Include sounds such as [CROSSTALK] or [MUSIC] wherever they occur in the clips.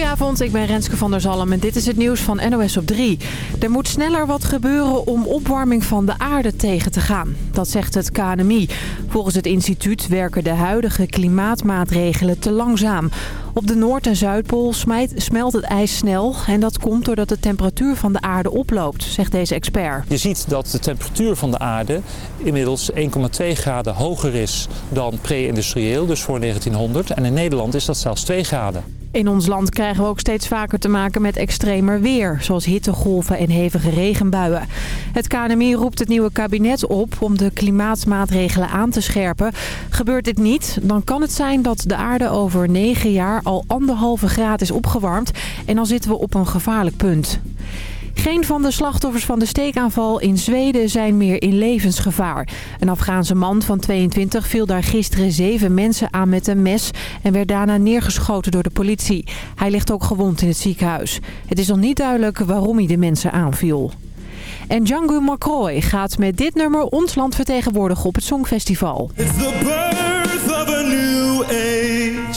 Goedenavond, ik ben Renske van der Zalm en dit is het nieuws van NOS op 3. Er moet sneller wat gebeuren om opwarming van de aarde tegen te gaan. Dat zegt het KNMI. Volgens het instituut werken de huidige klimaatmaatregelen te langzaam. Op de Noord- en Zuidpool smelt het ijs snel. En dat komt doordat de temperatuur van de aarde oploopt, zegt deze expert. Je ziet dat de temperatuur van de aarde inmiddels 1,2 graden hoger is dan pre-industrieel, dus voor 1900. En in Nederland is dat zelfs 2 graden. In ons land krijgen we ook steeds vaker te maken met extremer weer, zoals hittegolven en hevige regenbuien. Het KNMI roept het nieuwe kabinet op om de klimaatmaatregelen aan te scherpen. Gebeurt dit niet, dan kan het zijn dat de aarde over negen jaar al anderhalve graad is opgewarmd en dan zitten we op een gevaarlijk punt. Geen van de slachtoffers van de steekaanval in Zweden zijn meer in levensgevaar. Een Afghaanse man van 22 viel daar gisteren zeven mensen aan met een mes... en werd daarna neergeschoten door de politie. Hij ligt ook gewond in het ziekenhuis. Het is nog niet duidelijk waarom hij de mensen aanviel. En Django McCroy gaat met dit nummer ons land vertegenwoordigen op het Songfestival. The birth of a new age.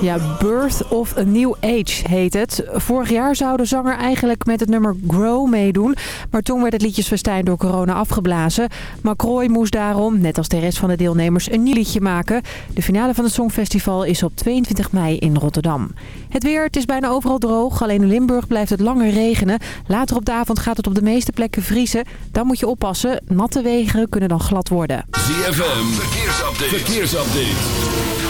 Ja, Birth of a New Age heet het. Vorig jaar zou de zanger eigenlijk met het nummer Grow meedoen. Maar toen werd het liedjesfestijn door corona afgeblazen. McCroy moest daarom, net als de rest van de deelnemers, een nieuw liedje maken. De finale van het Songfestival is op 22 mei in Rotterdam. Het weer, het is bijna overal droog. Alleen in Limburg blijft het langer regenen. Later op de avond gaat het op de meeste plekken vriezen. Dan moet je oppassen. Natte wegen kunnen dan glad worden. ZFM, verkeersupdate. verkeersupdate.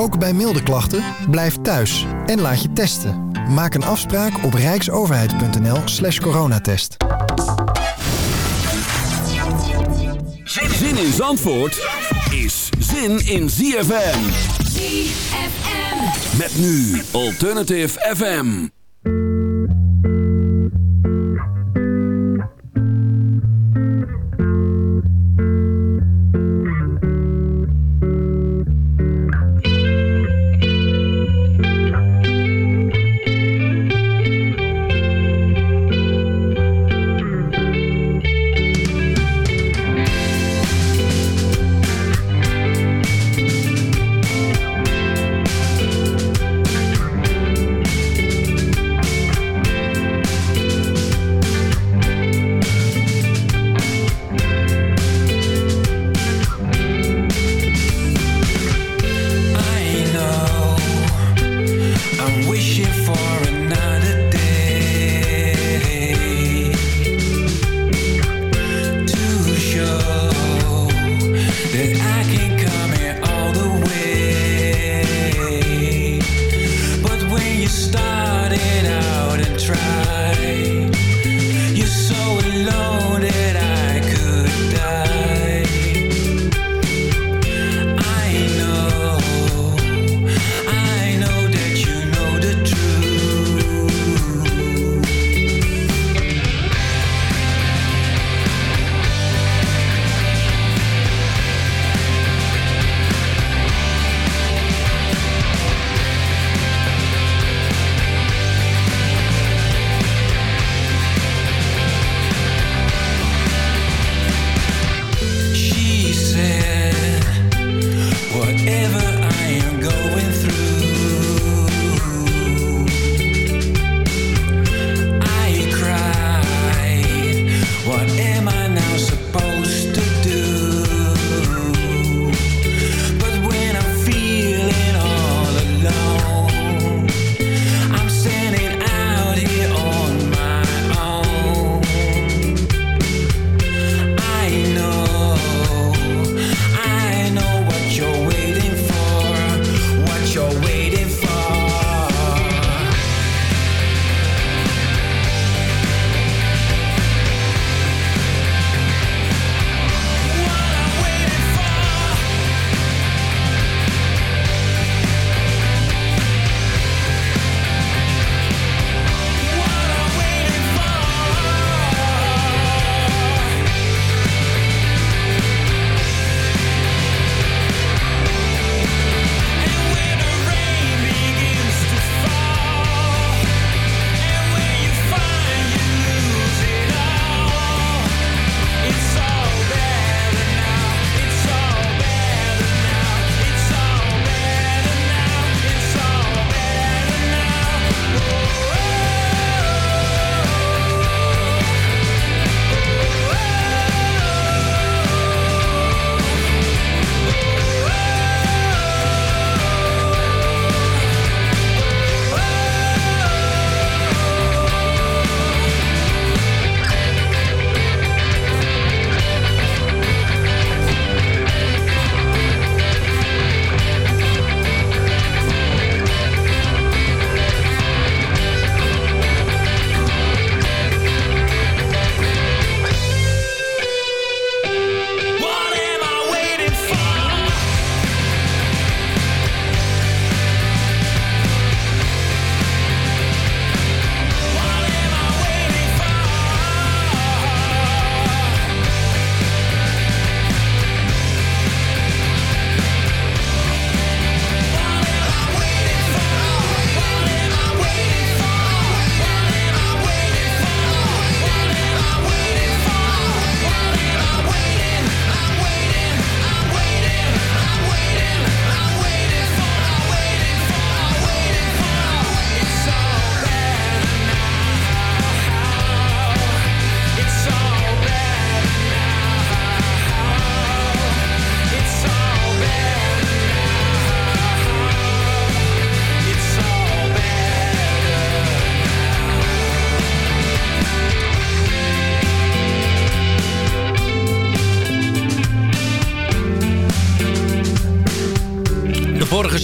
Ook bij milde klachten, blijf thuis en laat je testen. Maak een afspraak op rijksoverheid.nl slash coronatest. Zin in Zandvoort is zin in ZFM. ZFM. Met nu Alternative FM. started out and tried.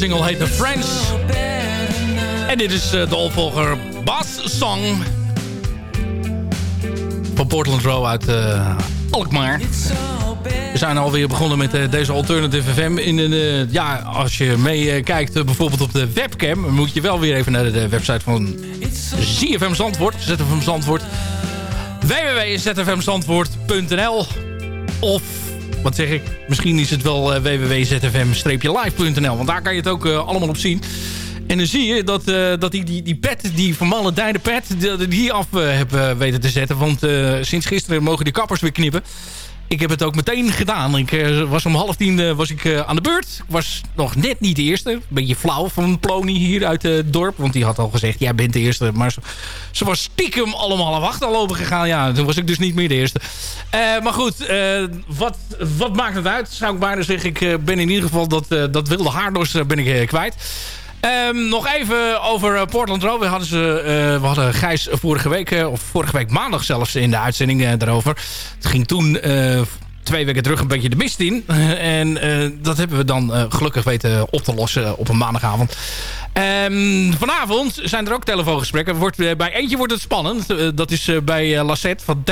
Single heet The Friends. En dit is de opvolger Bass Song. Van Portland Row uit Alkmaar. We zijn alweer begonnen met deze Alternative FM. In een, ja, als je meekijkt bijvoorbeeld op de webcam... moet je wel weer even naar de website van ZFM Zandvoort. ZFM Zandvoort. www.zfmzandvoort.nl Of wat zeg ik? Misschien is het wel uh, www.zfm-live.nl. Want daar kan je het ook uh, allemaal op zien. En dan zie je dat, uh, dat die, die, die pet, die vermaledijde pet, die, die af heb weten te zetten. Want sinds gisteren mogen die kappers weer knippen ik heb het ook meteen gedaan. Ik uh, was om half tien uh, was ik, uh, aan de beurt. Ik was nog net niet de eerste. Een beetje flauw van Plony hier uit het dorp. Want die had al gezegd, jij bent de eerste. Maar ze, was stiekem allemaal half acht al lopen gegaan. Ja, toen was ik dus niet meer de eerste. maar goed, wat, wat maakt het uit? Zou ik bijna zeggen. Ik ben in ieder geval dat, dat wilde haardos ben ik kwijt. Um, nog even over uh, Portland Row. We hadden, ze, uh, we hadden Gijs vorige week, uh, of vorige week maandag zelfs in de uitzending daarover. Het ging toen twee weken terug een beetje de mist in. [LAUGHS] en dat hebben we dan gelukkig weten op te lossen op een maandagavond. Um, vanavond zijn er ook telefoongesprekken. Wordt, bij eentje wordt het spannend. dat is bij Lassette van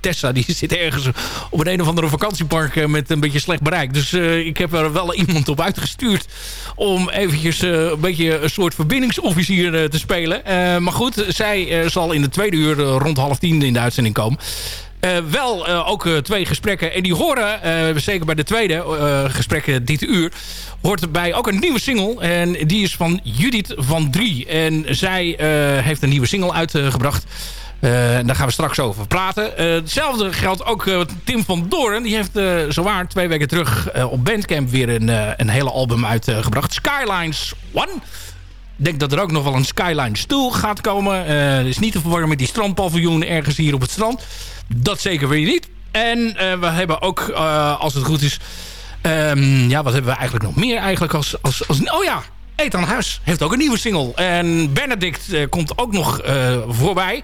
Tessa. Die [LAUGHS] zit ergens op een een of andere vakantiepark met een beetje slecht bereik. Dus ik heb er wel iemand op uitgestuurd om eventjes een beetje een soort verbindingsofficier te spelen. Maar goed, zij zal in de tweede uur rond half tien in de uitzending komen. Wel ook twee gesprekken. En die horen, zeker bij de tweede gesprekken dit uur... hoort erbij ook een nieuwe single. En die is van Judith van Drie. En zij heeft een nieuwe single uitgebracht... Uh, daar gaan we straks over praten. Hetzelfde geldt ook uh, Tim van Doorn. Die heeft zowaar twee weken terug op Bandcamp weer een, een hele album uitgebracht. Skylines One. Denk dat er ook nog wel een Skylines 2 gaat komen. is niet te verwarren met die strandpaviljoen ergens hier op het strand. Dat zeker weer niet. En we hebben ook, als het goed is... Um, ja, wat hebben we eigenlijk nog meer eigenlijk als... als, als oh ja, Ethan Huis heeft ook een nieuwe single. En Benedict komt ook nog voorbij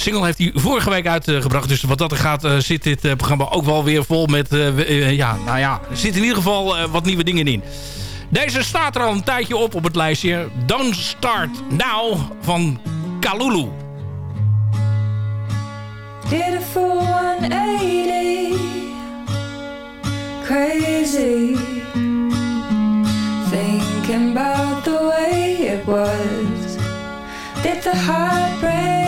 single heeft hij vorige week uitgebracht. Dus wat dat er gaat, uh, zit dit uh, programma ook wel weer vol met... Uh, ja, nou ja, er zitten in ieder geval wat nieuwe dingen in. Deze staat er al een tijdje op op het lijstje. Don't Start Now van Kalulu. Did it for 180 Crazy Thinking about the way it was Did the heartbreak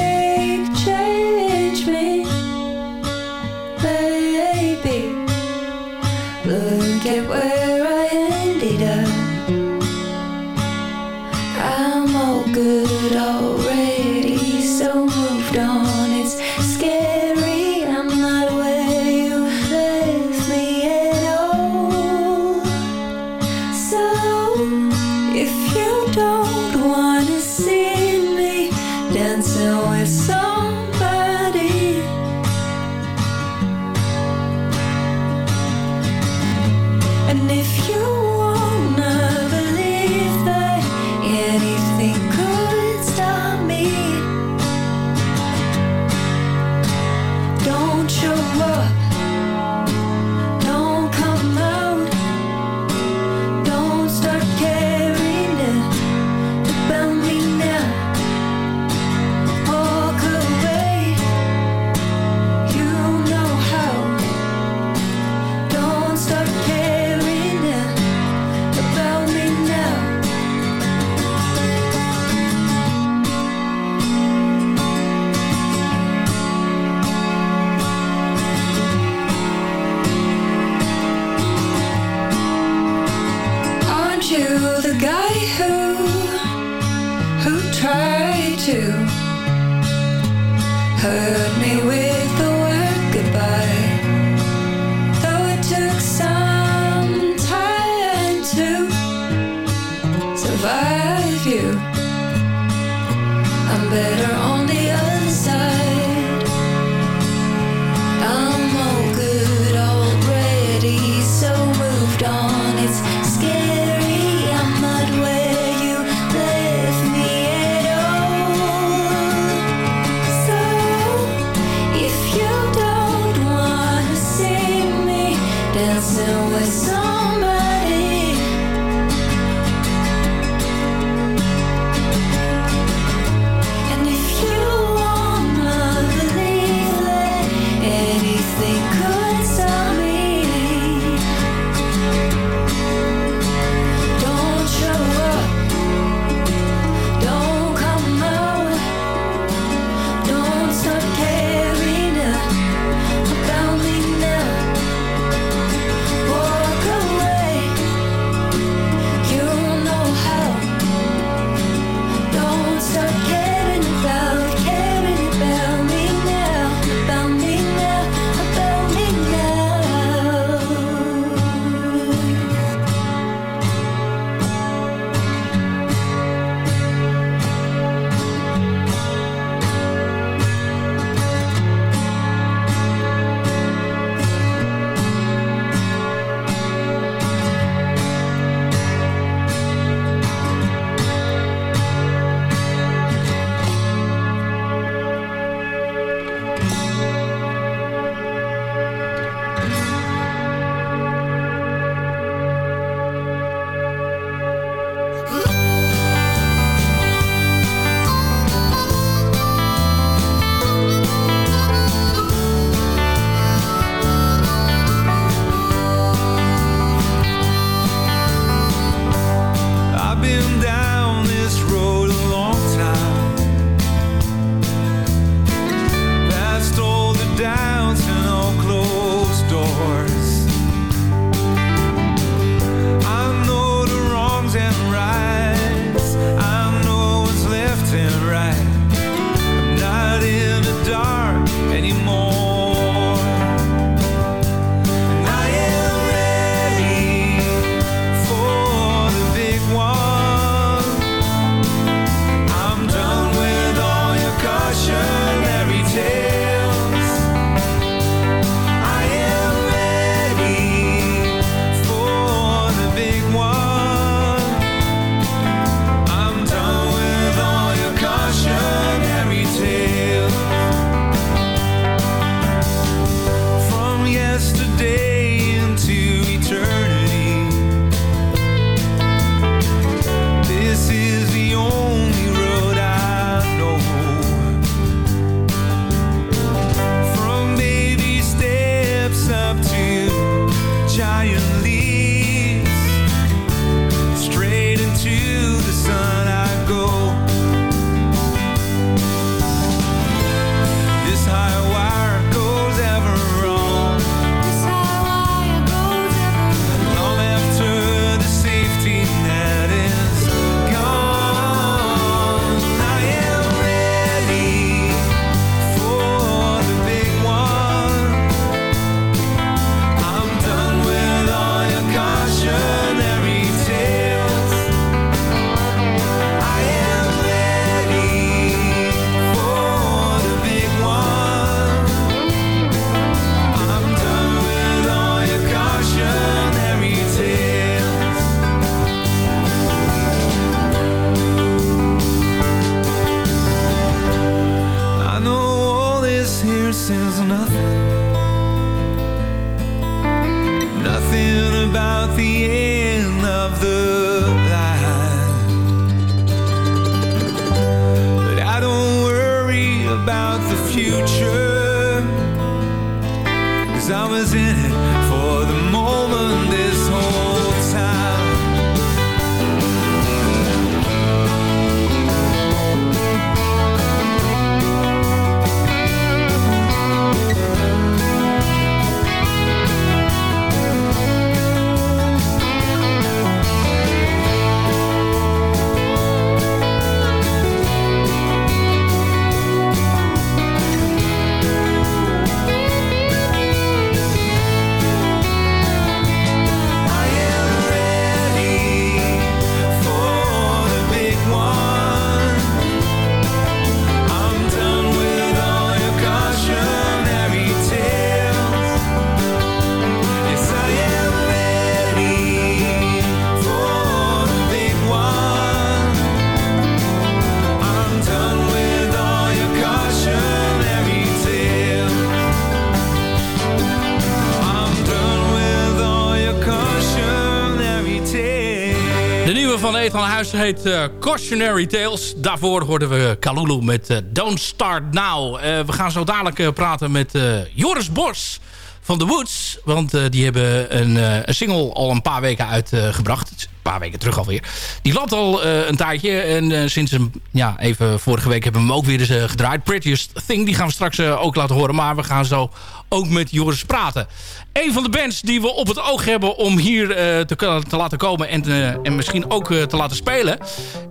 van Huis heet uh, Cautionary Tales. Daarvoor hoorden we Kalulu met uh, Don't Start Now. Uh, we gaan zo dadelijk praten met Joris Bos van The Woods. Want die hebben een, een, single al een paar weken uitgebracht. Paar weken terug alweer. Die loopt al een tijdje. En sinds een, ja, even vorige week hebben we hem ook weer eens gedraaid. Prettiest Thing, die gaan we straks ook laten horen. Maar we gaan zo ook met Joris praten. Een van de bands die we op het oog hebben om hier te, te, laten komen en, en misschien ook te laten spelen,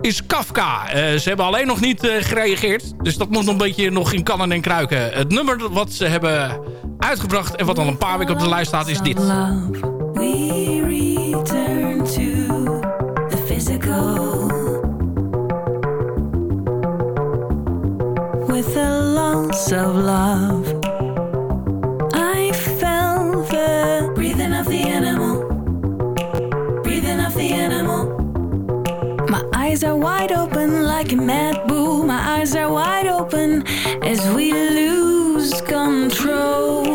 is Kafka. ze hebben alleen nog niet gereageerd, dus dat moet nog een beetje nog in kannen en kruiken. Het nummer wat ze hebben uitgebracht en wat al een paar weken op de lijst staat is dit. We return to as we lose control.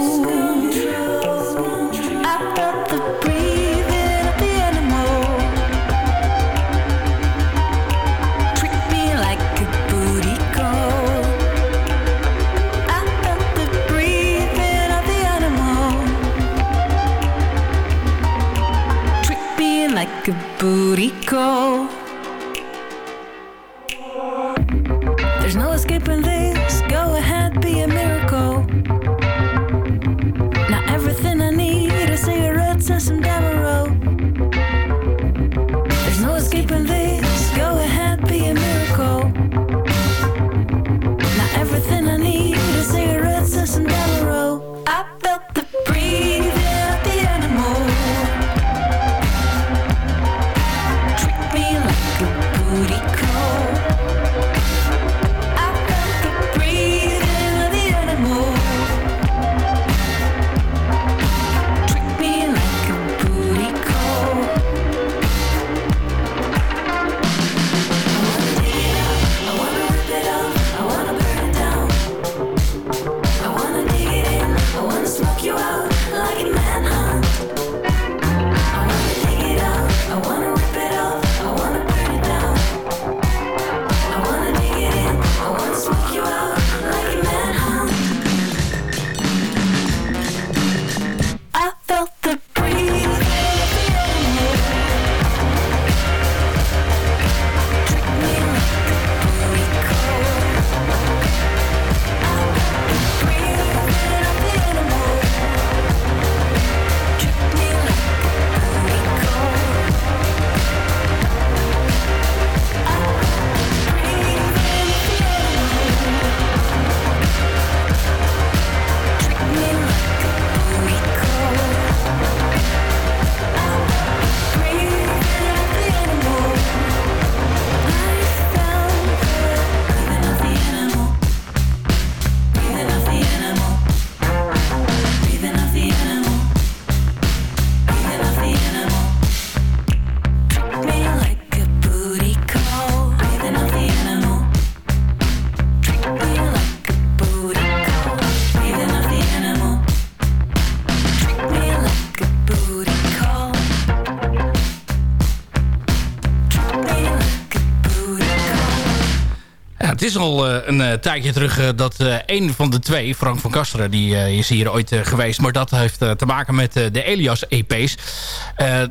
Is al uh, een uh, tijdje terug uh, dat een van de twee, Frank van Kasteren, die is hier ooit geweest. Maar dat heeft te maken met de Elias EP's.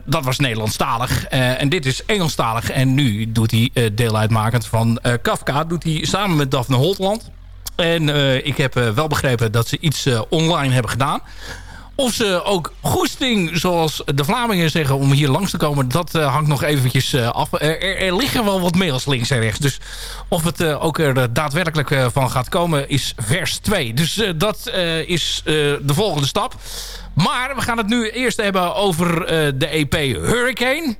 dat was Nederlandstalig. en dit is Engelstalig. En nu doet hij deel uitmakend van Kafka. Doet hij samen met Daphne Holtland. En ik heb wel begrepen dat ze iets online hebben gedaan. Of ze ook goesting, zoals de Vlamingen zeggen, om hier langs te komen... dat uh, hangt nog eventjes uh, af. Er, liggen wel wat mails links en rechts. Dus of het uh, ook er daadwerkelijk van gaat komen, is vers 2. Dus dat is de volgende stap. Maar we gaan het nu eerst hebben over de EP Hurricane.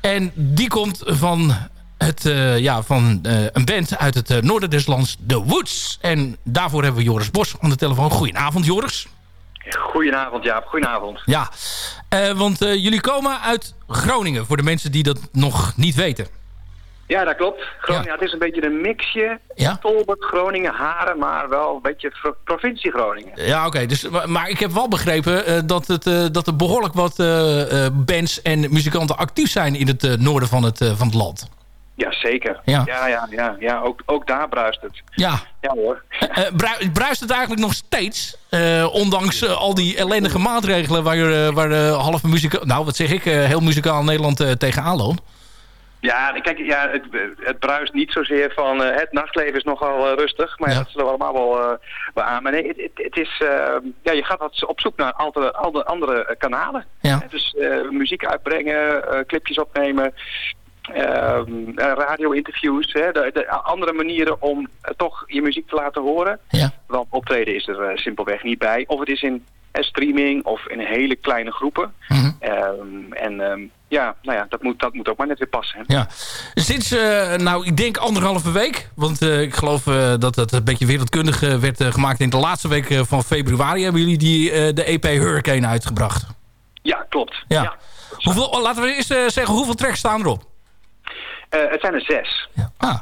En die komt van het, ja, van een band uit het uh, noorden des lands, Woods. En daarvoor hebben we Joris Bos aan de telefoon. Goedenavond, Joris. Goedenavond, Jaap. Goedenavond. Ja, uh, want uh, jullie komen uit Groningen, voor de mensen die dat nog niet weten. Ja, dat klopt. Groningen, Ja. het is een beetje een mixje. Ja? Tolbert, Groningen, Haren, maar wel een beetje pro- provincie Groningen. Ja, oké. dus, maar, ik heb wel begrepen eh, dat, het, eh, dat er behoorlijk wat eh, eh, bands en muzikanten actief zijn in het eh, noorden van het, eh, van het land. Ja, zeker. Ja. ja, ja, ja, ja. Ook, ook daar bruist het. Ja. Ja hoor. Eh, eh, brui- bruist het eigenlijk nog steeds? eh, ondanks al die ellendige maatregelen waar, waar de halve muzikaal... Nou, wat zeg ik? heel muzikaal Nederland tegenaan loopt. Ja, kijk, ja, het, het bruist niet zozeer van het nachtleven is nogal rustig, maar ja. Dat zullen we allemaal wel, wel aan. Maar nee, het, het, het is, eh, ja, je gaat wat op zoek naar andere, andere, andere kanalen. Ja. Dus muziek uitbrengen, clipjes opnemen, ehm, radio-interviews, hè, de, de andere manieren om eh, toch je muziek te laten horen. Ja. Want optreden is er eh, simpelweg niet bij. Of het is in eh, streaming of in hele kleine groepen. Mhm. Ehm, en ehm, ja, nou ja, dat moet, dat moet ook maar net weer passen. hè. Ja. Sinds, eh, nou, ik denk anderhalve week. Want eh, ik geloof eh, dat het een beetje wereldkundig eh, werd eh, gemaakt in de laatste week eh, van februari. Hebben jullie die, eh, de EP Hurricane uitgebracht? Ja, klopt. Ja. Hoeveel, laten we eerst eh, zeggen, hoeveel tracks staan erop? Eh, het zijn er zes. Ja. Ah,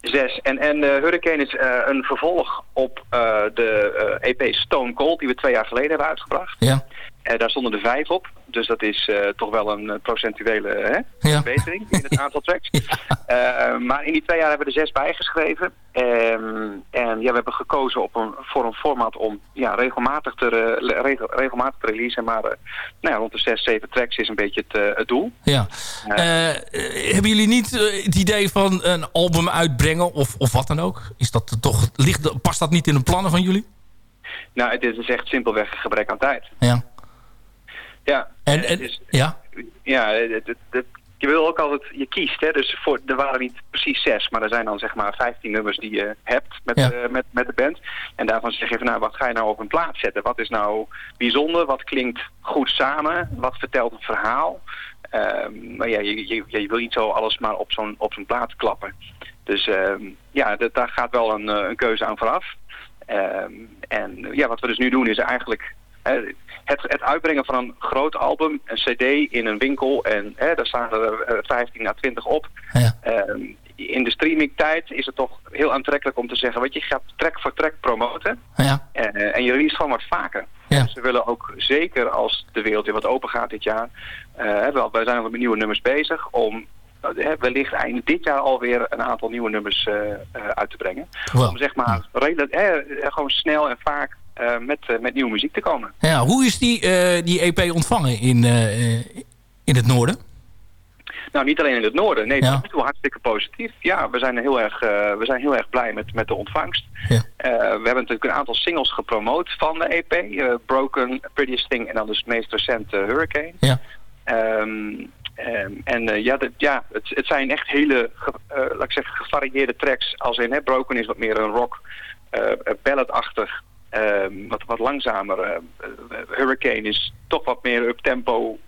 Zes. En, en eh, Hurricane is eh, een vervolg op de EP Stone Cold die we twee jaar geleden hebben uitgebracht. ja. Eh, daar stonden er vijf op. Dus dat is eh, toch wel een eh, procentuele hè, Ja. verbetering in het aantal tracks. [LAUGHS] Maar in die twee jaar hebben we er zes bijgeschreven. Ehm, en ja, we hebben gekozen op een, voor een format om ja, regelmatig, te, re- regel- regelmatig te releasen. Maar eh, nou ja, rond de zes, zeven tracks is een beetje het, het doel. Ja. Hebben jullie niet het idee van een album uitbrengen of, of wat dan ook? Is dat toch, ligt, past dat niet in de plannen van jullie? Nou, het is echt simpelweg een gebrek aan tijd. Ja. Ja, En, en, is, ja? ja, het, het, het- je wil ook altijd, je kiest, hè, dus voor, er waren niet precies zes, maar er zijn dan zeg maar 15 nummers die je hebt met, Ja. eh, met, met de band. En daarvan zeg je van, nou, wat ga je nou op een plaat zetten? Wat is nou bijzonder? Wat klinkt goed samen? Wat vertelt een verhaal? Ehm, maar ja, je, je, je wil niet zo alles maar op zo'n op zo'n plaat klappen. Dus ehm, ja, dat, daar gaat wel een, eh, een keuze aan vooraf. Ehm, en ja, wat we dus nu doen is eigenlijk eh, het, het uitbrengen van een groot album, een cd in een winkel en hè, daar staan er eh, 15 à 20 op. Ja. Ehm, in de streamingtijd is het toch heel aantrekkelijk om te zeggen, weet je, je gaat track voor track promoten Ja. eh, en je release gewoon wat vaker. Ja. Dus willen ook zeker als de wereld weer wat open gaat dit jaar, eh, wel, wij zijn al met nieuwe nummers bezig om eh, wellicht eind dit jaar alweer een aantal nieuwe nummers eh, eh, uit te brengen. Om zeg maar redelijk, eh, gewoon snel en vaak eh, met, eh, met nieuwe muziek te komen. ja. Hoe is die, eh, die EP ontvangen in, eh, eh, in het noorden? Nou, niet alleen in het noorden. Nee, Ja. nu toe hartstikke positief. Ja, we zijn heel erg, eh, we zijn heel erg blij met, met de ontvangst. Ja. Eh, we hebben natuurlijk een aantal singles gepromoot van de EP. eh, Broken, Prettiest Thing en dan dus het meest recente Hurricane. Ja. Ehm, ehm, en eh, ja, ja het, het zijn echt hele, eh, laat ik zeggen, gevarieerde tracks. Als in, hè, Broken is wat meer een rock, eh balladachtig, ehm, wat, wat langzamer. eh, eh, Hurricane is toch wat meer up-tempo,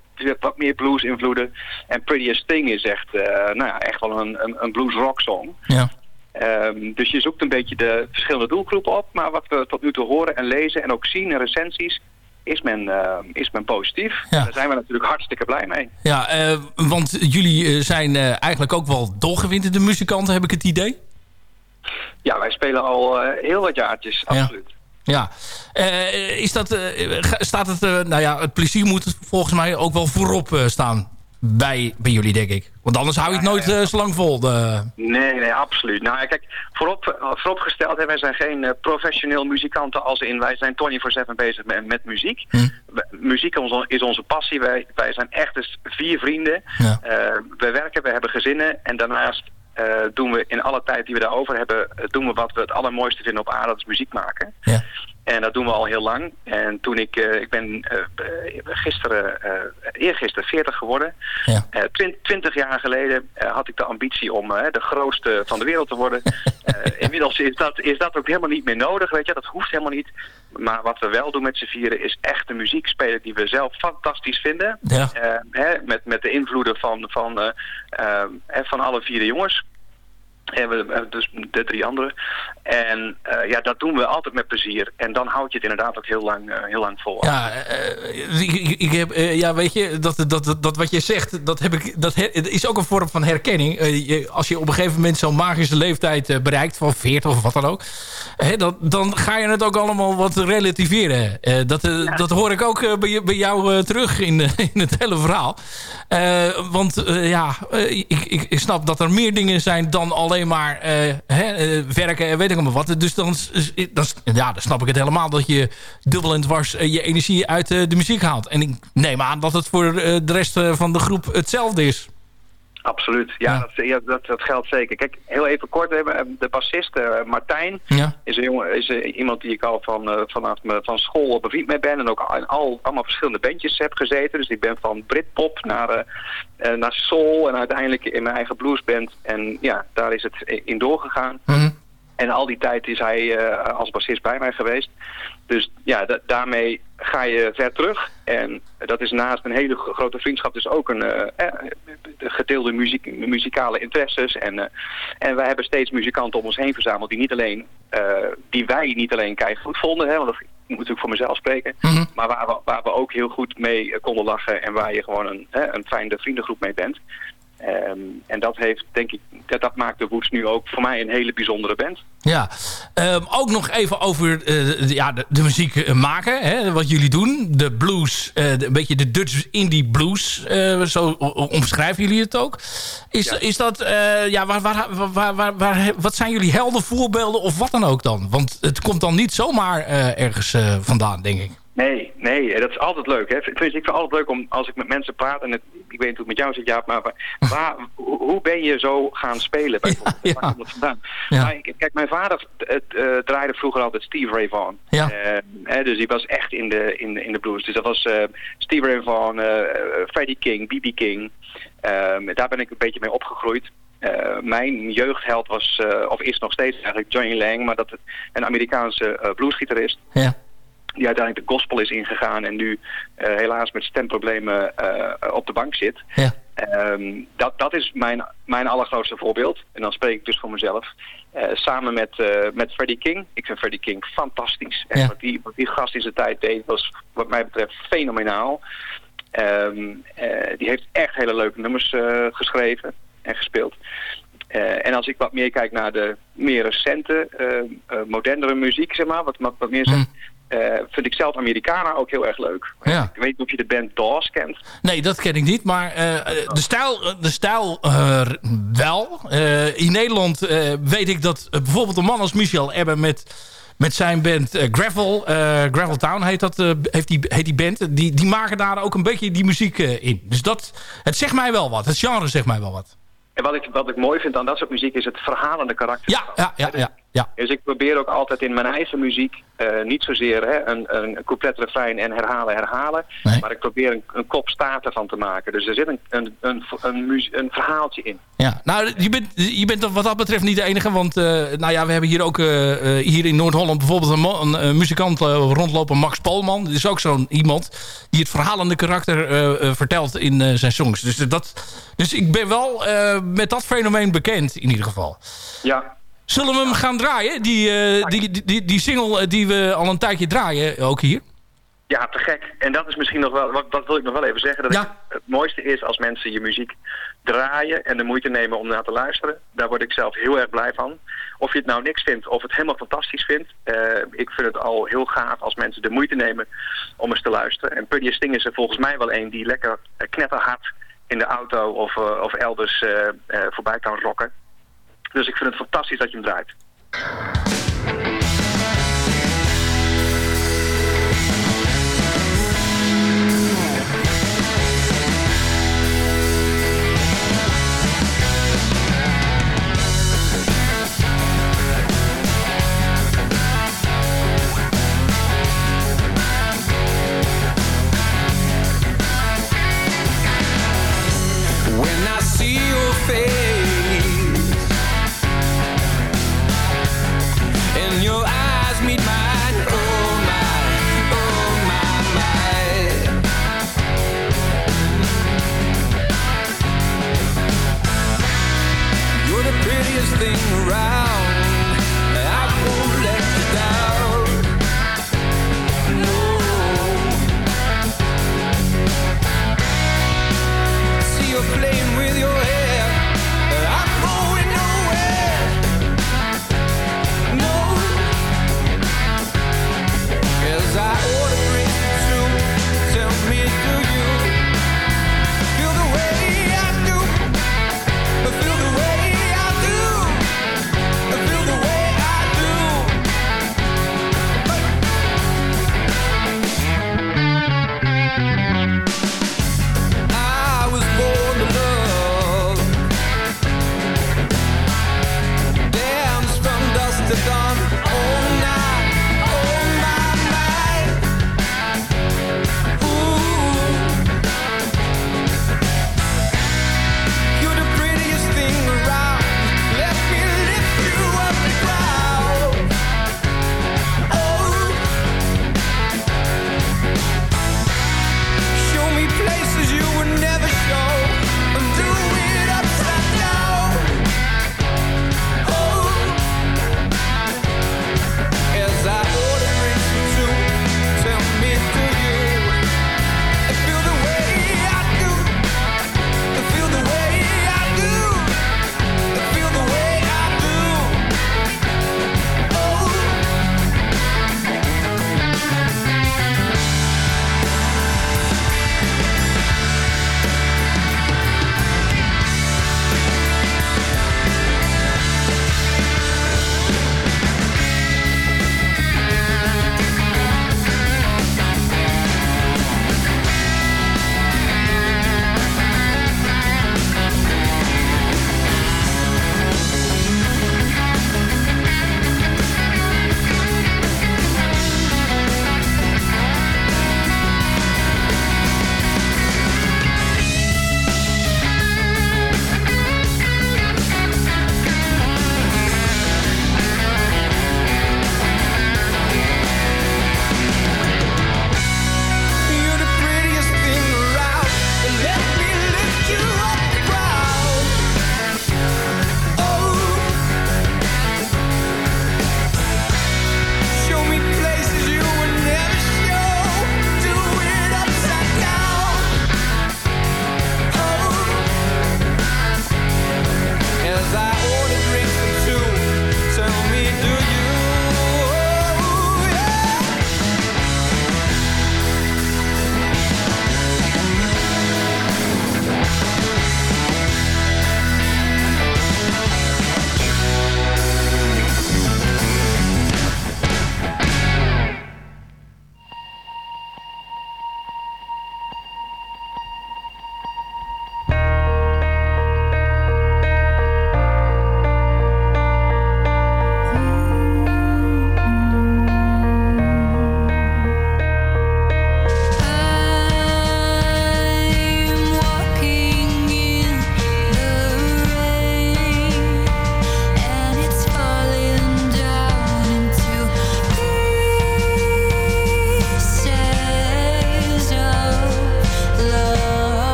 wat meer blues-invloeden. En Prettiest Thing is echt, eh, nou ja, echt wel een, een, een blues-rock song. Ja. Ehm, dus je zoekt een beetje de verschillende doelgroepen op. Maar wat we tot nu toe horen en lezen en ook zien in recensies, is men, is men positief. Ja. Daar zijn we natuurlijk hartstikke blij mee. Ja, eh, want jullie zijn eigenlijk ook wel doorgewinterde muzikanten, heb ik het idee. Ja, wij spelen al heel wat jaartjes, Ja. absoluut. Ja. Eh, is dat, eh, staat het, eh, nou ja, het plezier moet volgens mij ook wel voorop staan bij, bij jullie, denk ik. Want anders hou je het nooit eh, zo lang vol. De... Nee, nee, absoluut. Nou ja, kijk, voorop, vooropgesteld, hè, wij zijn geen professioneel muzikanten als in wij zijn 24-7 bezig met, met muziek. Hm. We- muziek is onze, is onze passie. Wij, wij zijn echt dus vier vrienden. Ja. We werken, we hebben gezinnen en daarnaast eh, doen we in alle tijd die we daarover hebben, eh, doen we wat we het allermooiste vinden op aarde, dat is muziek maken. Ja. En dat doen we al heel lang. En toen ik, eh, ik ben eh, eh, gisteren, eh eergisteren 40 geworden. Ja. Eh, twin- twintig jaar geleden had ik de ambitie om de grootste van de wereld te worden. [LAUGHS] Inmiddels is dat, is dat ook helemaal niet meer nodig, weet je. Dat hoeft helemaal niet. Maar wat we wel doen met z'n vieren is echt de muziek spelen die we zelf fantastisch vinden. Ja. Hè, met, met de invloeden van, van, van alle vier de jongens. En we dus de drie anderen. En uh, ja, dat doen we altijd met plezier. En dan houd je het inderdaad ook heel lang, uh, heel lang vol. Ja, uh, ik, ik, heb, ja, weet je, dat, dat, dat, wat je zegt, dat, heb ik, dat her, is ook een vorm van herkenning. Je, als je op een gegeven moment zo'n magische leeftijd bereikt, van 40 of wat dan ook, hè, dat, dan ga je het ook allemaal wat relativeren. dat, ja. dat hoor ik ook bij, bij jou terug in, in het hele verhaal. want ja, ik, ik, ik snap dat er meer dingen zijn dan alleen maar uh, hè, uh, werken en weet ik maar wat. Dus dan, ja, dan snap ik het helemaal dat je dubbel en dwars uh, je energie uit de muziek haalt. En ik neem aan dat het voor de rest van de groep hetzelfde is. Absoluut, ja, ja. Dat, ja dat, dat, geldt zeker. Kijk, heel even kort, de bassist uh, Martijn ja. is, een jongen, is uh, iemand die ik al van, uh, vanaf me, van school bevriend mee ben en ook al, al, allemaal verschillende bandjes heb gezeten. Dus ik ben van Britpop naar, naar soul en uiteindelijk in mijn eigen bluesband. En ja, daar is het in doorgegaan. Mm -hmm. En al die tijd is hij als bassist bij mij geweest. Dus ja, daarmee ga je ver terug. En dat is naast een hele grote vriendschap dus ook een uh, gedeelde muziek, muzikale interesses. En, uh, en wij hebben steeds muzikanten om ons heen verzameld die, niet alleen, die wij niet alleen goed vonden. Hè, want dat moet natuurlijk voor mezelf spreken. Mm -hmm. Maar waar we, waar we ook heel goed mee konden lachen en waar je gewoon een, een fijne vriendengroep mee bent. Um, en dat heeft, denk ik, dat, dat maakt de Woods nu ook voor mij een hele bijzondere band. Ja, um, ook nog even over uh, de, ja, de, de muziek maken, hè, wat jullie doen. De blues, uh, de, een beetje de Dutch indie blues, uh, zo omschrijven jullie het ook. Is, ja. is dat, ja, waar, waar, waar, waar, waar, wat zijn jullie heldenvoorbeelden of wat dan ook dan? Want het komt dan niet zomaar ergens vandaan, denk ik. Nee, nee, dat is altijd leuk. Hè. Tenminste, ik vind het altijd leuk om als ik met mensen praat, en het, ik weet niet hoe het met jou zit, Jaap, maar [LAUGHS] waar, hoe ben je zo gaan spelen? Bijvoorbeeld? Ja, ja. Waar komt het vandaan? Ja. Maar, kijk, mijn vader het, uh, draaide vroeger altijd Steve Ray Vaughan. Ja. Uh, hè, dus die was echt in de, in de, in de blues. Dus dat was uh, Steve Ray Vaughan, Freddie King, B.B. King. Ehm, daar ben ik een beetje mee opgegroeid. Uh, mijn jeugdheld was, uh, of is nog steeds eigenlijk Johnny Lang, maar dat een Amerikaanse uh, bluesgitarist. Ja die uiteindelijk de gospel is ingegaan en nu uh, helaas met stemproblemen uh, op de bank zit. Ja. Um, dat, dat is mijn, mijn allergrootste voorbeeld. En dan spreek ik dus voor mezelf. Uh, samen met, met Freddie King. Ik vind Freddie King fantastisch. En wat, die, wat die gast in zijn tijd deed was wat mij betreft fenomenaal. Um, die heeft echt hele leuke nummers geschreven en gespeeld. Uh, en als ik wat meer kijk naar de meer recente, uh, uh, modernere muziek, zeg maar, wat, wat, wat meer zegt, mm. Vind ik zelf Americana ook heel erg leuk. Ja. Ik weet niet of je de band Dawes kent. Nee, dat ken ik niet, maar de stijl, de stijl wel. in Nederland weet ik dat bijvoorbeeld een man als Michel Ebbe met met zijn band Gravel. Gravel Town heet, dat, heeft die, heet die band. Die, die maken daar ook een beetje die muziek in. Dus dat, het zegt mij wel wat. Het genre zegt mij wel wat. En wat ik, wat ik mooi vind aan dat soort muziek is het verhalende karakter. Ja, ja, ja. ja, ja. Dus ik probeer ook altijd in mijn eigen muziek uh, niet zozeer hè, een, een couplet, refrein en herhalen, herhalen. Nee. Maar ik probeer een, een kop staat ervan te maken. Dus er zit een, een, een, een, een verhaaltje in. Ja, nou, je bent, je bent wat dat betreft niet de enige. Want uh, nou ja, we hebben hier ook uh, hier in Noord-Holland bijvoorbeeld een, een, een muzikant rondlopen, Max Polman. Dat is ook zo'n iemand die het verhalende karakter vertelt in zijn songs. Dus, dat, dus ik ben wel met dat fenomeen bekend in ieder geval. Ja. Zullen we hem gaan draaien? Die, uh, die, die, die single die we al een tijdje draaien, ook hier. Ja, te gek. En dat is misschien nog wel, wat, dat wil ik nog wel even zeggen. Dat ja. ik, het mooiste is als mensen je muziek draaien en de moeite nemen om naar te luisteren. Daar word ik zelf heel erg blij van. Of je het nou niks vindt of het helemaal fantastisch vindt. Uh, ik vind het al heel gaaf als mensen de moeite nemen om eens te luisteren. En Puddy Sting is er volgens mij wel een die lekker knetterhard in de auto of, uh, of elders voorbij kan rocken. Dus ik vind het fantastisch dat je hem draait.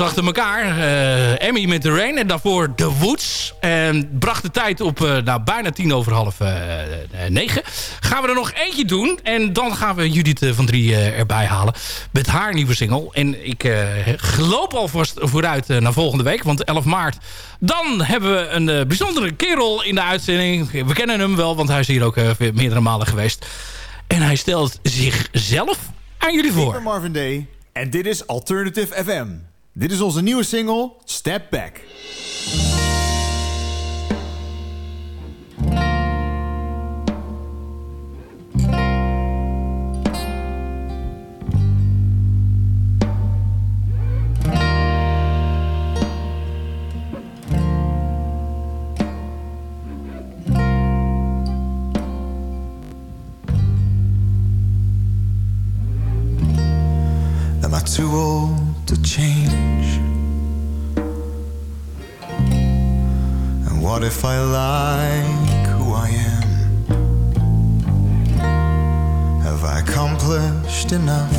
Achter elkaar. Uh, Emmy met The Rain en daarvoor The Woods. En bracht de tijd op uh, nou, bijna tien over half uh, negen. Gaan we er nog eentje doen. En dan gaan we Judith van Drie erbij halen. Met haar nieuwe single. En ik loop alvast vooruit naar volgende week. Want 11 maart, dan hebben we een bijzondere kerel in de uitzending. We kennen hem wel, want hij is hier ook meerdere malen geweest. En hij stelt zichzelf aan jullie voor. Ik ben Marvin Day en dit is Alternative FM. Dit is onze nieuwe single Step Back. too old to change? And what if I like who I am? Have I accomplished enough?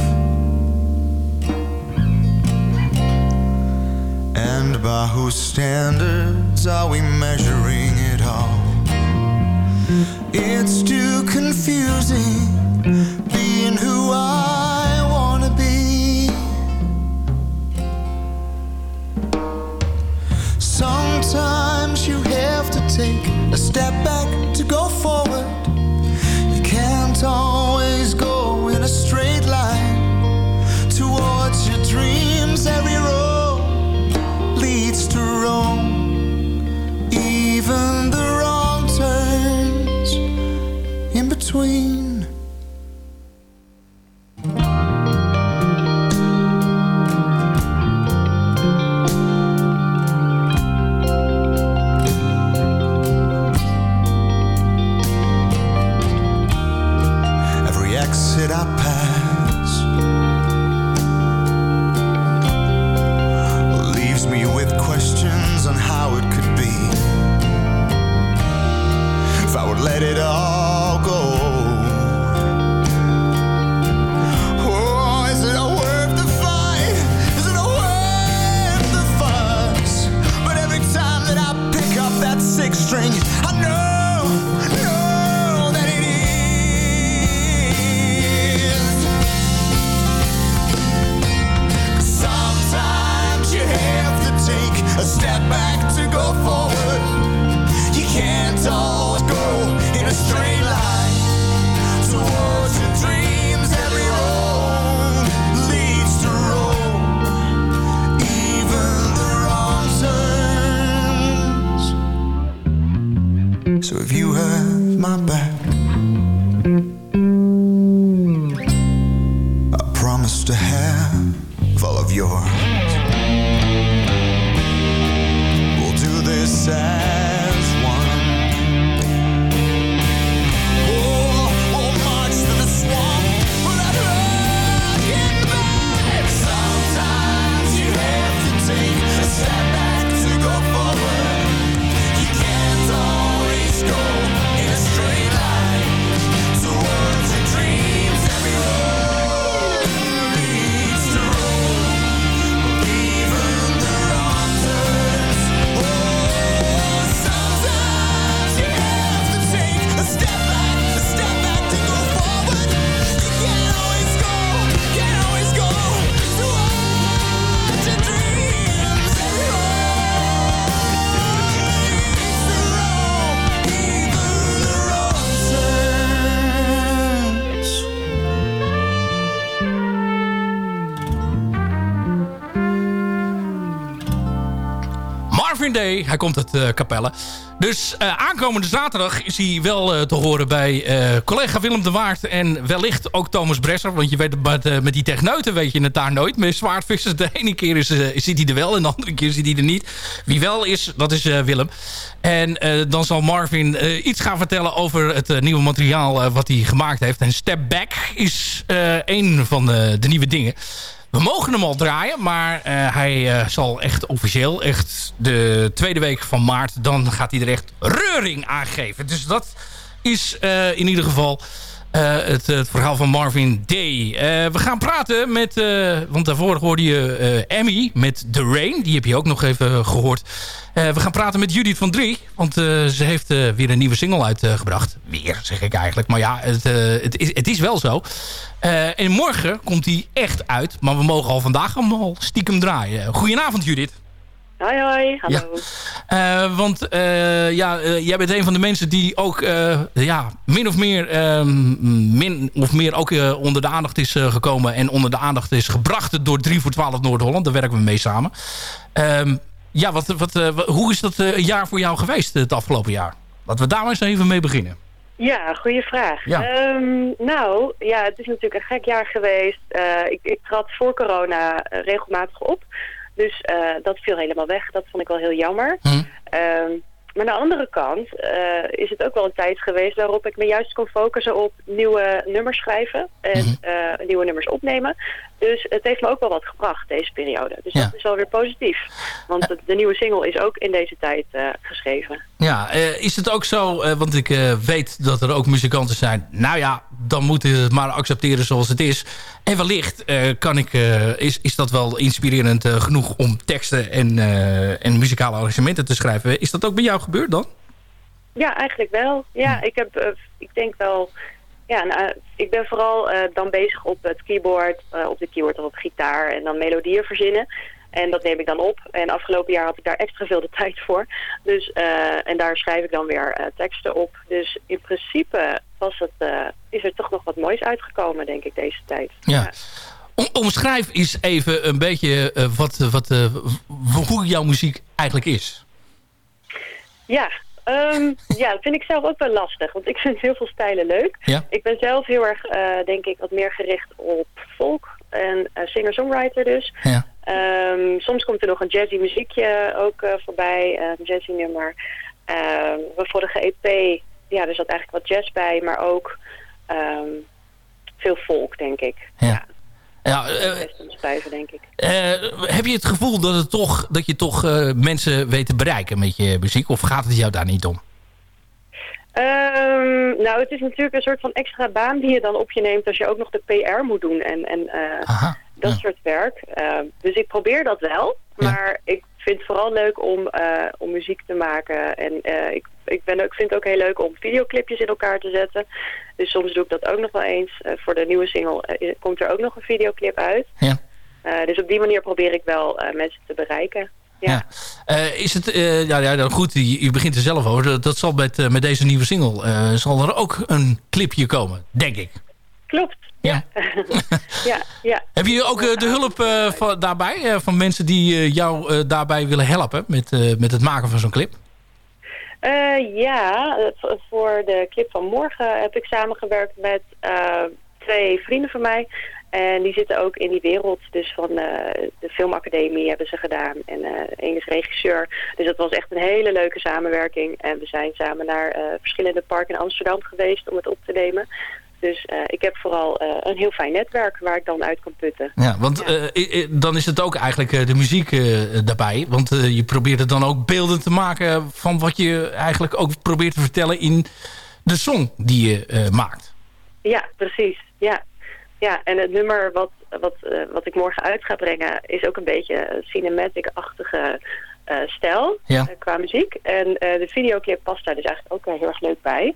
And by whose standards are we measuring it all? It's too confusing step back to go forward. Hij komt uit uh, Capelle. Dus eh, aankomende zaterdag is hij wel eh, te horen bij collega Willem de Waard... en wellicht ook Thomas Bresser. Want je weet, met, met die techneuten weet je het daar nooit. Met zwaardvissers, de ene keer is, zit hij er wel... en de andere keer zit hij er niet. Wie wel is, dat is Willem. En dan zal Marvin iets gaan vertellen over het nieuwe materiaal... wat hij gemaakt heeft. En Step Back is een van de nieuwe dingen... We mogen hem al draaien, maar eh, hij eh, zal echt officieel, echt de tweede week van maart, dan gaat hij er echt reuring aan geven. Dus dat is eh, in ieder geval Eh, het, het verhaal van Marvin Day. Eh, we gaan praten met... eh, want daarvoor hoorde je Emmy met The Rain. Die heb je ook nog even gehoord. Eh, we gaan praten met Judith van Drie. Want ze heeft weer een nieuwe single uitgebracht. weer, zeg ik eigenlijk. Maar ja, het, het, is, het is wel zo. En morgen komt die echt uit. Maar we mogen al vandaag hem al stiekem draaien. Goedenavond Judith. Hoi hoi, hallo. Eh, want eh, ja, eh, jij bent een van de mensen die ook ja, min of meer, ehm, min of meer ook onder de aandacht is gekomen. En onder de aandacht is gebracht door 3 voor 12 Noord-Holland. Daar werken we mee samen. Ehm, ja, wat, wat, wa- hoe is dat jaar voor jou geweest het afgelopen jaar? Laten we daar maar eens even mee beginnen. Ja, goede vraag. Ja. Ehm, nou, ja, het is natuurlijk een gek jaar geweest. Ik, ik trad voor corona regelmatig op. Dus eh, dat viel helemaal weg. Dat vond ik wel heel jammer. Hm. Ehm, maar aan de andere kant eh, is het ook wel een tijd geweest waarop ik me juist kon focussen op nieuwe nummers schrijven en eh, nieuwe nummers opnemen. Dus het heeft me ook wel wat gebracht deze periode. Dus Ja. dat is wel weer positief. Want de, de nieuwe single is ook in deze tijd eh, geschreven. Ja, eh, is het ook zo, eh, want ik weet dat er ook muzikanten zijn. Nou ja, dan moeten we het maar accepteren zoals het is. En wellicht kan ik, is, is dat wel inspirerend genoeg om teksten en, en muzikale arrangementen te schrijven. Is dat ook bij jou gebeurd dan? Ja, eigenlijk wel. Ja, ik heb, ik denk wel, ja, nou, ik ben vooral eh, dan bezig op het keyboard, eh, op de keyboard of op gitaar en dan melodieën verzinnen. En dat neem ik dan op. En afgelopen jaar had ik daar extra veel de [LAUGHS] tijd voor. Dus, eh, en daar schrijf ik dan weer teksten op. Dus in principe was het, is er toch nog wat moois uitgekomen, denk ik, deze tijd. Ja. Om, omschrijf eens even een beetje wat, wat, hoe jouw muziek eigenlijk is. Ja, ehm, ja, dat vind ik zelf ook wel lastig. Want ik vind heel veel stijlen leuk. Ja. Ik ben zelf heel erg, eh, denk ik, wat meer gericht op folk en eh, singer-songwriter dus. Ja. Ehm, soms komt er nog een jazzy muziekje ook eh, voorbij, een jazzy nummer. Ehm mijn vorige EP, ja, er zat eigenlijk wat jazz bij, maar ook ehm, veel folk, denk ik. Ja. Ja, eh, Best omschrijven, denk ik. eh, heb je het gevoel dat, het toch, dat je toch eh, mensen weet te bereiken met je muziek? Of gaat het jou daar niet om? Ehm, nou, het is natuurlijk een soort van extra baan die je dan op je neemt als je ook nog de PR moet doen en, en eh, dat soort werk. Ehm, dus ik probeer dat wel, maar ik vind het vooral leuk om, eh, om muziek te maken. En eh, ik, ik, ben ook, vind het ook heel leuk om videoclipjes in elkaar te zetten. Dus soms doe ik dat ook nog wel eens. Eh, voor de nieuwe single komt er ook nog een videoclip uit. Ja. Dus op die manier probeer ik wel mensen te bereiken. Ja. Is het, ja, ja, nou goed, je, je begint er zelf over. Dat, dat zal met, met deze nieuwe single, zal er ook een clipje komen, denk ik. Klopt. Ja. ja, [LAUGHS] ja. Heb je ook eh, de hulp eh, van, daarbij, eh, van mensen die eh, jou eh, daarbij willen helpen met, eh, met het maken van zo'n clip? Eh, ja, voor de clip van morgen heb ik samengewerkt met eh, twee vrienden van mij. En die zitten ook in die wereld. Dus van eh, de filmacademie hebben ze gedaan. En eh één is regisseur. Dus dat was echt een hele leuke samenwerking. En we zijn samen naar eh, verschillende parken in Amsterdam geweest om het op te nemen. Dus eh, ik heb vooral eh, een heel fijn netwerk waar ik dan uit kan putten. Ja, want eh, dan is het ook eigenlijk de muziek daarbij. Want je probeert het dan ook beelden te maken van wat je eigenlijk ook probeert te vertellen in de song die je maakt. Ja, precies. Ja. Ja, en het nummer wat, wat, wat ik morgen uit ga brengen is ook een beetje een cinematic-achtige stijl Ja. qua muziek. En de videoclip past daar dus eigenlijk ook heel erg leuk bij.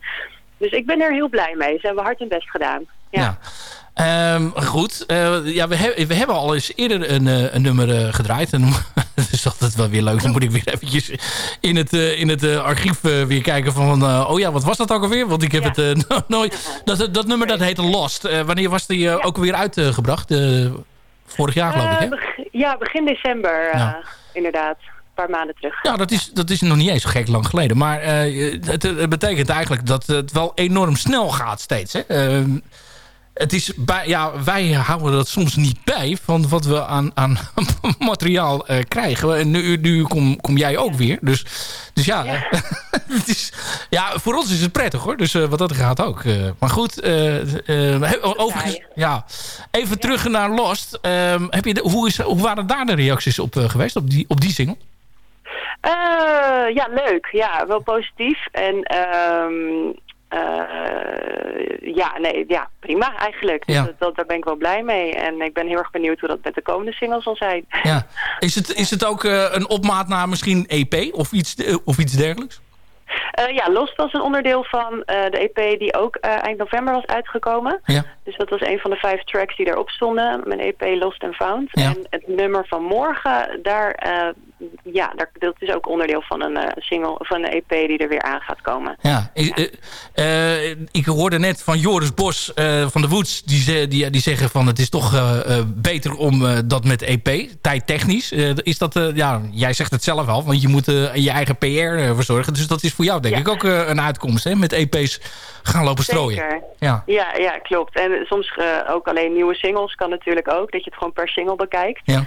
Dus ik ben er heel blij mee. Ze hebben hard hun best gedaan. Ja. Ehm, goed, eh, ja, we, he- we hebben al eens eerder een, eh, een nummer eh, gedraaid. En [LAUGHS] dat is altijd wel weer leuk. Dan moet ik weer eventjes in het, in het archief weer kijken van... oh ja, wat was dat ook alweer? Want ik heb het [LAUGHS] no- nooit... Dat, dat nummer dat heette Lost. Wanneer was die ook weer uitgebracht? Vorig jaar geloof ik, hè? Ja, begin december Ja. inderdaad. Paar maanden terug. Ja, dat is, dat is nog niet eens zo gek lang geleden. Maar eh, het, het betekent eigenlijk dat het wel enorm snel gaat steeds. Hè? Eh, het is bij, ja, wij houden dat soms niet bij van wat we aan, aan [LAUGHS] materiaal eh, krijgen. En nu, nu kom, kom jij ook weer. Dus, dus ja, [LAUGHS] het is, ja, voor ons is het prettig hoor. Dus eh, wat dat gaat ook. Maar goed, overigens, ja, even terug naar Lost. Ehm, heb je de, hoe, is, hoe waren daar de reacties op geweest, op die, op die single? Eh, ja, leuk. Ja, wel positief. En ehm, eh, ja, nee, ja, prima eigenlijk. Dus Ja. dat, dat- daar ben ik wel blij mee. En ik ben heel erg benieuwd hoe dat met de komende single zal zijn. [LAUGHS] Ja. Is, het, is het ook eh, een opmaat naar misschien EP of iets, of iets dergelijks? Ja, Lost was een onderdeel van de EP die ook eind november was uitgekomen. Ja. Dus dat was een van de vijf tracks die erop stonden. Mijn EP Lost and Found. Ja. En het nummer van morgen, daar, ja, dat is ook onderdeel van een eh, single van een EP die er weer aan gaat komen. Ja, ik, eh, eh, ik hoorde net van Joris Bos van de Woods... Die, ze- die, die zeggen van het is toch beter om dat met EP, tijdtechnisch. Is dat, ja, jij zegt het zelf al, want je moet je eigen PR verzorgen. Dus dat is voor jou denk Ja. ik ook een uitkomst, hè? Met EP's gaan lopen strooien. Zeker. Ja. Ja, ja, klopt. En soms ook alleen nieuwe singles kan natuurlijk ook. Dat je het gewoon per single bekijkt. Ja.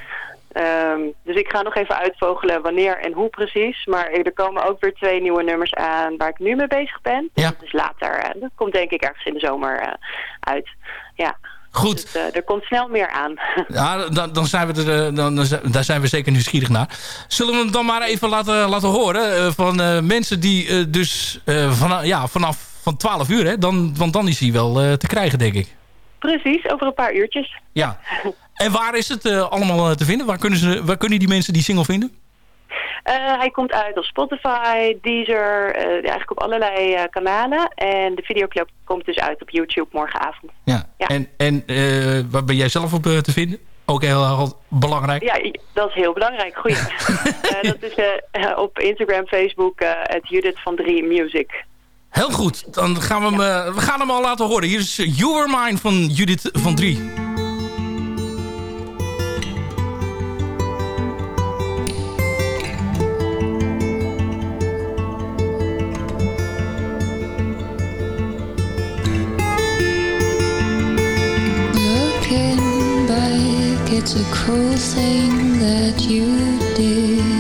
Ehm, dus ik ga nog even uitvogelen wanneer en hoe precies. Maar er komen ook weer twee nieuwe nummers aan waar ik nu mee bezig ben. Dus Ja. dat is later. dat komt denk ik ergens in de zomer eh, uit. Ja. Goed. Dus eh, er komt snel meer aan. [LAUGHS] Ja, dan, dan zijn we er, eh, dan, dan daar zijn we zeker nieuwsgierig naar. Zullen we hem dan maar even laten, laten horen van mensen die dus van, ja, vanaf van 12 uur, hè, dan, want dan is hij wel te krijgen, denk ik. Precies, over een paar uurtjes. Ja. [LAUGHS] En waar is het eh, allemaal eh, te vinden? Waar kunnen, ze, waar kunnen die mensen die single vinden? Eh, hij komt uit op Spotify, Deezer, eigenlijk op allerlei kanalen. En de videoclip komt dus uit op YouTube morgenavond. Ja, ja. en, en waar ben jij zelf op te vinden? Ook heel, belangrijk. Ja, dat is heel belangrijk. Goed. [LAUGHS] dat is op Instagram, Facebook, het Judith van 3 Music. Heel goed, dan gaan we hem, we gaan hem al laten horen. Hier is You Were Mine van Judith van 3. It's a cruel thing that you did.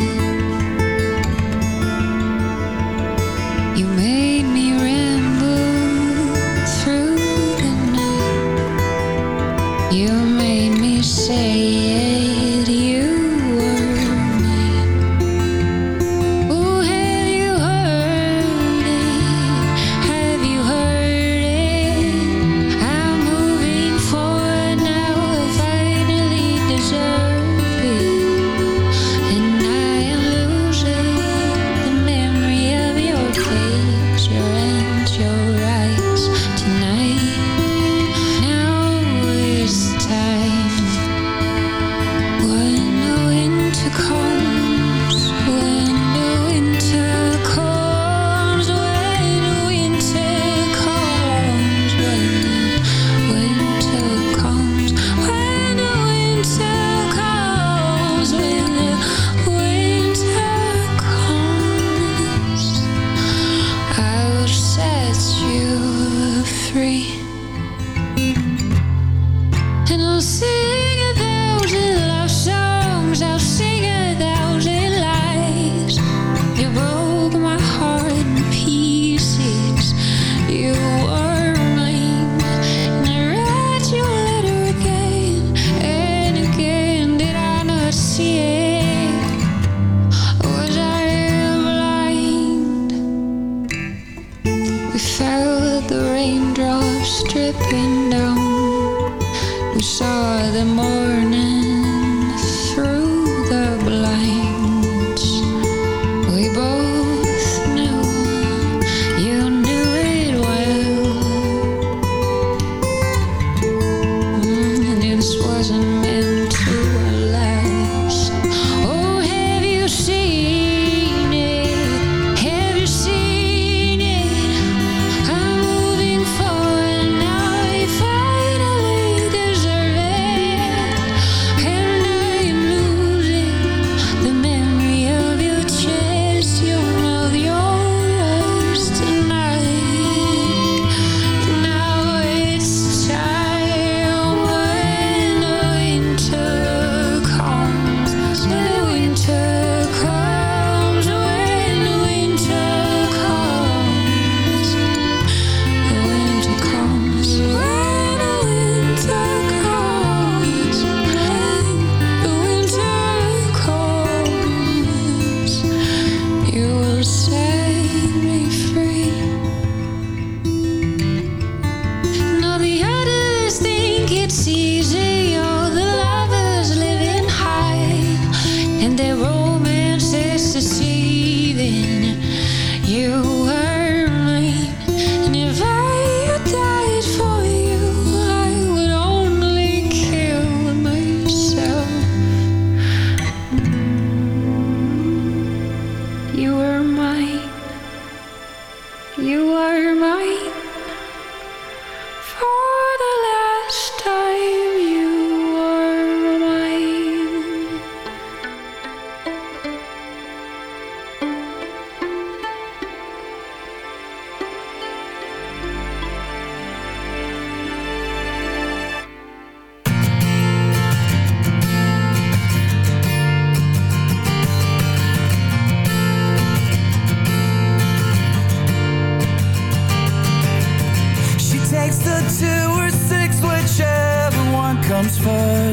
comes first.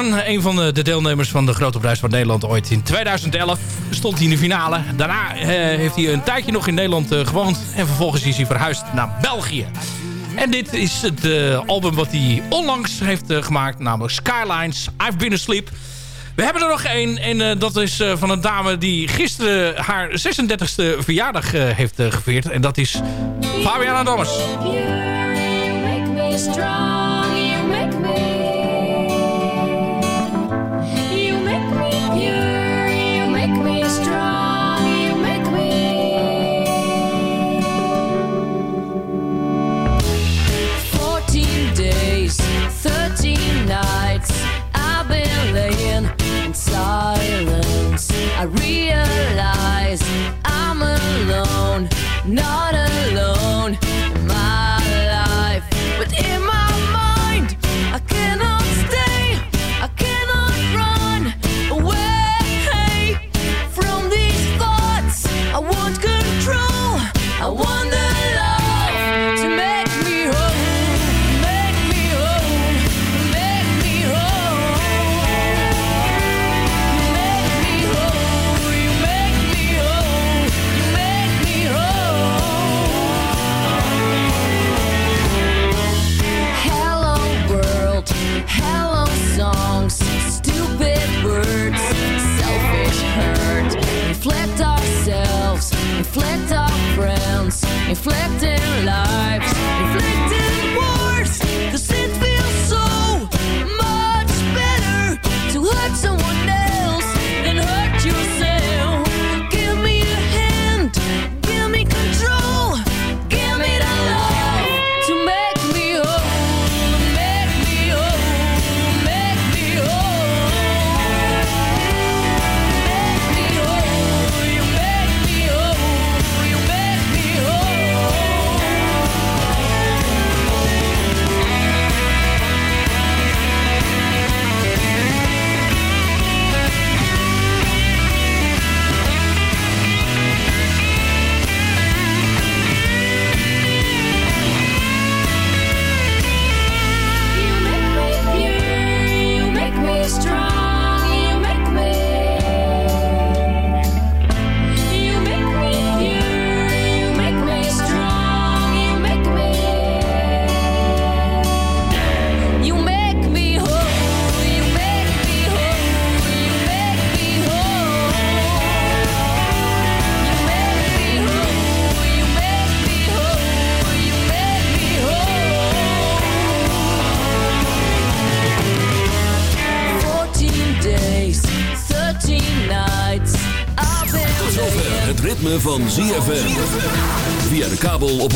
Een van de deelnemers van de Grote Prijs van Nederland ooit in 2011, stond hij in de finale. Daarna eh, heeft hij een tijdje nog in Nederland eh, gewoond en vervolgens is hij verhuisd naar België. En dit is het eh, album wat hij onlangs heeft gemaakt, namelijk Skylines, I've Been Asleep. We hebben er nog één en dat is van een dame die gisteren haar 36e verjaardag heeft gevierd. En dat is Fabiana Dommers. silence. I realize I'm alone, not alone in my life, but in my reflecting